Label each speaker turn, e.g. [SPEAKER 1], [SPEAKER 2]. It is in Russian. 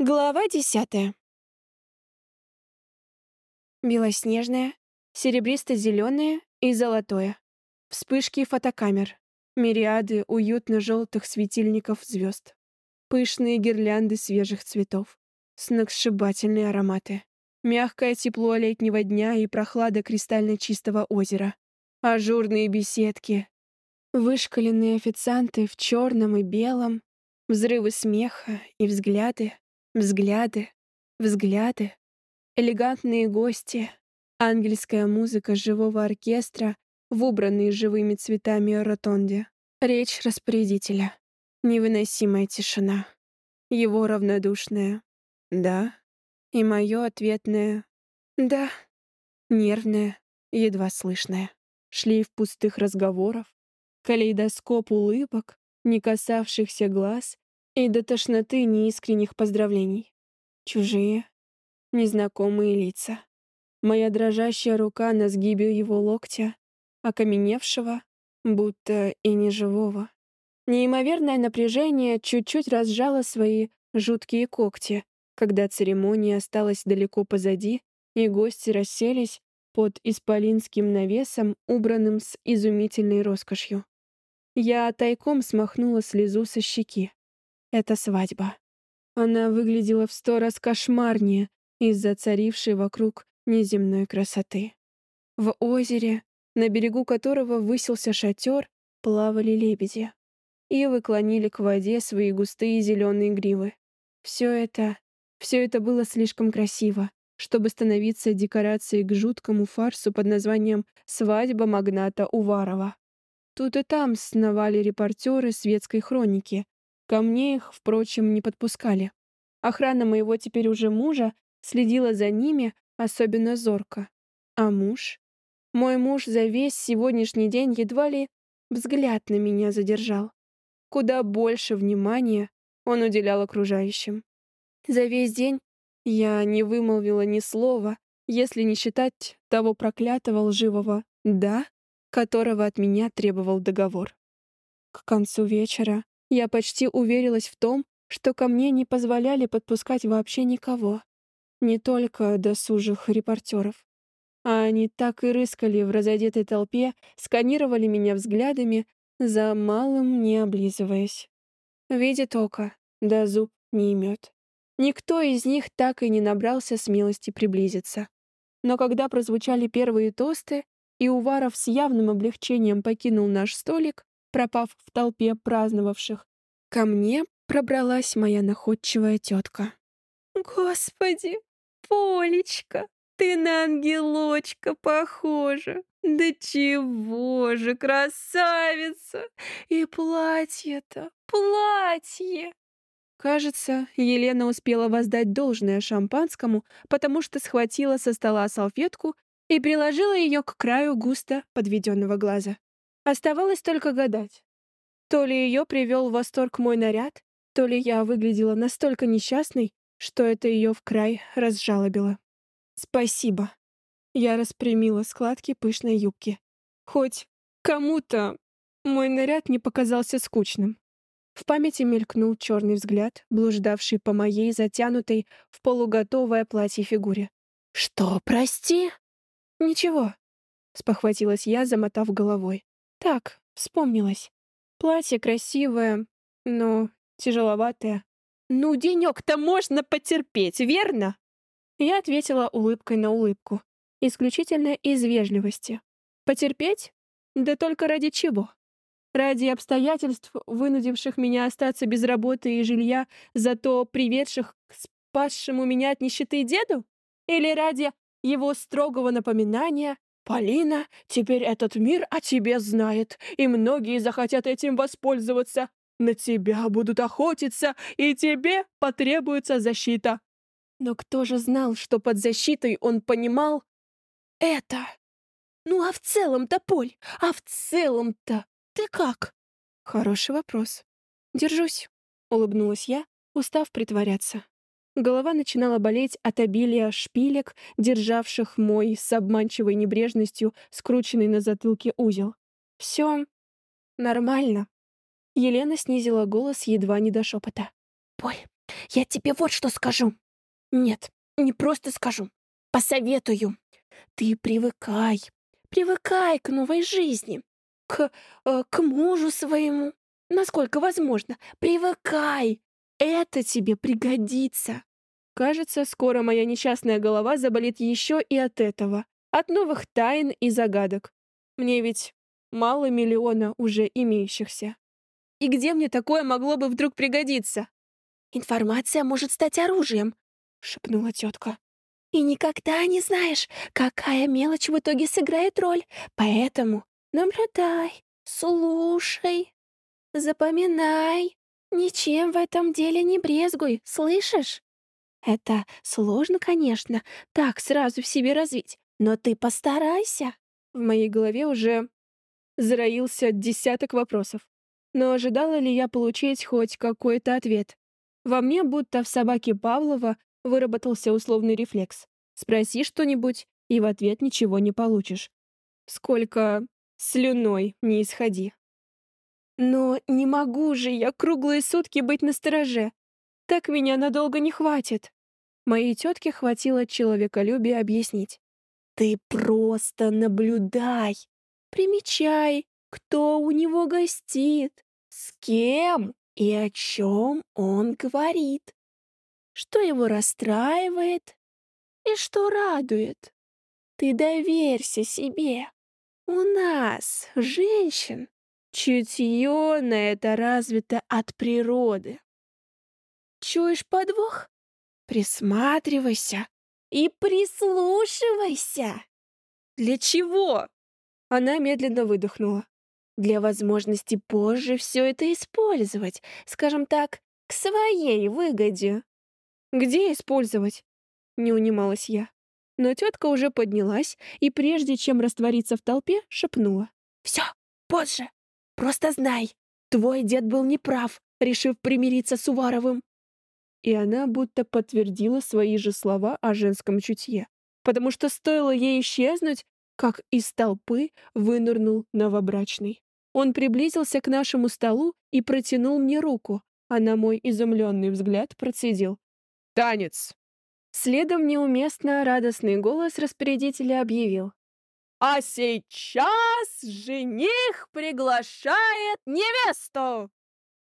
[SPEAKER 1] Глава десятая. Белоснежное, серебристо-зеленое и золотое. Вспышки фотокамер. Мириады уютно-желтых светильников звезд. Пышные гирлянды свежих цветов. Сногсшибательные ароматы. Мягкое тепло летнего дня и прохлада кристально чистого озера. Ажурные беседки. Вышкаленные официанты в черном и белом. Взрывы смеха и взгляды Взгляды, взгляды, элегантные гости, ангельская музыка живого оркестра в убранной живыми цветами ротонде, речь распорядителя, невыносимая тишина, его равнодушная. «да» и мое ответное. «да», нервное, едва слышное, шлейф пустых разговоров, калейдоскоп улыбок, не касавшихся глаз и до тошноты неискренних поздравлений. Чужие, незнакомые лица. Моя дрожащая рука на сгибе его локтя, окаменевшего, будто и неживого. Неимоверное напряжение чуть-чуть разжало свои жуткие когти, когда церемония осталась далеко позади, и гости расселись под исполинским навесом, убранным с изумительной роскошью. Я тайком смахнула слезу со щеки. Это свадьба. Она выглядела в сто раз кошмарнее из-за царившей вокруг неземной красоты. В озере, на берегу которого высился шатер, плавали лебеди. и выклонили к воде свои густые зеленые гривы. Все это, все это было слишком красиво, чтобы становиться декорацией к жуткому фарсу под названием «Свадьба магната Уварова». Тут и там сновали репортеры светской хроники, Ко мне их, впрочем, не подпускали. Охрана моего теперь уже мужа следила за ними особенно зорко. А муж? Мой муж за весь сегодняшний день едва ли взгляд на меня задержал. Куда больше внимания он уделял окружающим. За весь день я не вымолвила ни слова, если не считать того проклятого лживого «да», которого от меня требовал договор. К концу вечера я почти уверилась в том, что ко мне не позволяли подпускать вообще никого. Не только досужих репортеров. А они так и рыскали в разодетой толпе, сканировали меня взглядами, за малым не облизываясь. Видит око, да зуб не имет. Никто из них так и не набрался смелости приблизиться. Но когда прозвучали первые тосты, и Уваров с явным облегчением покинул наш столик, пропав в толпе праздновавших, ко мне пробралась моя находчивая тетка. «Господи, Полечка, ты на ангелочка похожа! Да чего же, красавица! И платье-то, платье!» Кажется, Елена успела воздать должное шампанскому, потому что схватила со стола салфетку и приложила ее к краю густо подведенного глаза. Оставалось только гадать. То ли ее привел в восторг мой наряд, то ли я выглядела настолько несчастной, что это ее в край разжалобило. «Спасибо». Я распрямила складки пышной юбки. Хоть кому-то мой наряд не показался скучным. В памяти мелькнул черный взгляд, блуждавший по моей затянутой в полуготовое платье фигуре. «Что, прости?» «Ничего», — спохватилась я, замотав головой. Так, вспомнилось. Платье красивое, но тяжеловатое. «Ну, денек-то можно потерпеть, верно?» Я ответила улыбкой на улыбку, исключительно из вежливости. «Потерпеть? Да только ради чего? Ради обстоятельств, вынудивших меня остаться без работы и жилья, зато приведших к спасшему меня от нищеты деду? Или ради его строгого напоминания, «Полина, теперь этот мир о тебе знает, и многие захотят этим воспользоваться. На тебя будут охотиться, и тебе потребуется защита». Но кто же знал, что под защитой он понимал это? Ну а в целом-то, Поль, а в целом-то ты как? Хороший вопрос. Держусь, улыбнулась я, устав притворяться. Голова начинала болеть от обилия шпилек, державших мой с обманчивой небрежностью скрученный на затылке узел. «Все нормально». Елена снизила голос едва не до шепота. «Поль,
[SPEAKER 2] Я тебе вот что скажу. Нет, не просто скажу. Посоветую. Ты привыкай. Привыкай к новой жизни. К, э, к мужу своему. Насколько возможно. Привыкай. Это тебе пригодится.
[SPEAKER 1] Кажется, скоро моя несчастная голова заболит еще и от этого. От новых тайн и загадок. Мне ведь мало миллиона уже имеющихся. И где мне такое могло бы вдруг пригодиться?
[SPEAKER 2] «Информация может стать оружием», — шепнула тетка. «И никогда не знаешь, какая мелочь в итоге сыграет роль. Поэтому наблюдай, слушай, запоминай. Ничем в этом деле не брезгуй, слышишь? Это сложно, конечно, так сразу в себе развить, но ты постарайся».
[SPEAKER 1] В моей голове уже зароился десяток вопросов. Но ожидала ли я получить хоть какой-то ответ? Во мне, будто в собаке Павлова, выработался условный рефлекс. Спроси что-нибудь, и в ответ ничего не получишь. Сколько слюной не исходи. Но не могу же я круглые сутки быть на стороже. Так меня надолго не хватит. Моей тетке хватило человеколюбия объяснить.
[SPEAKER 2] Ты просто наблюдай, примечай, кто у него гостит, с кем и о чем он говорит, что его расстраивает и что радует. Ты доверься себе. У нас, женщин, чутье на это развито от природы. Чуешь подвох? Присматривайся и прислушивайся.
[SPEAKER 1] Для чего? Она медленно выдохнула.
[SPEAKER 2] Для возможности позже все это использовать, скажем так, к своей выгоде.
[SPEAKER 1] Где использовать? Не унималась я. Но тетка уже поднялась и, прежде чем раствориться в толпе, шепнула.
[SPEAKER 2] «Все, позже. Просто знай, твой дед был неправ, решив примириться с Уваровым».
[SPEAKER 1] И она будто подтвердила свои же слова о женском чутье. Потому что стоило ей исчезнуть, как из толпы вынырнул новобрачный. Он приблизился к нашему столу и протянул мне руку, а на мой изумленный взгляд процедил. «Танец!» Следом неуместно радостный голос распорядителя объявил. «А сейчас жених приглашает невесту!»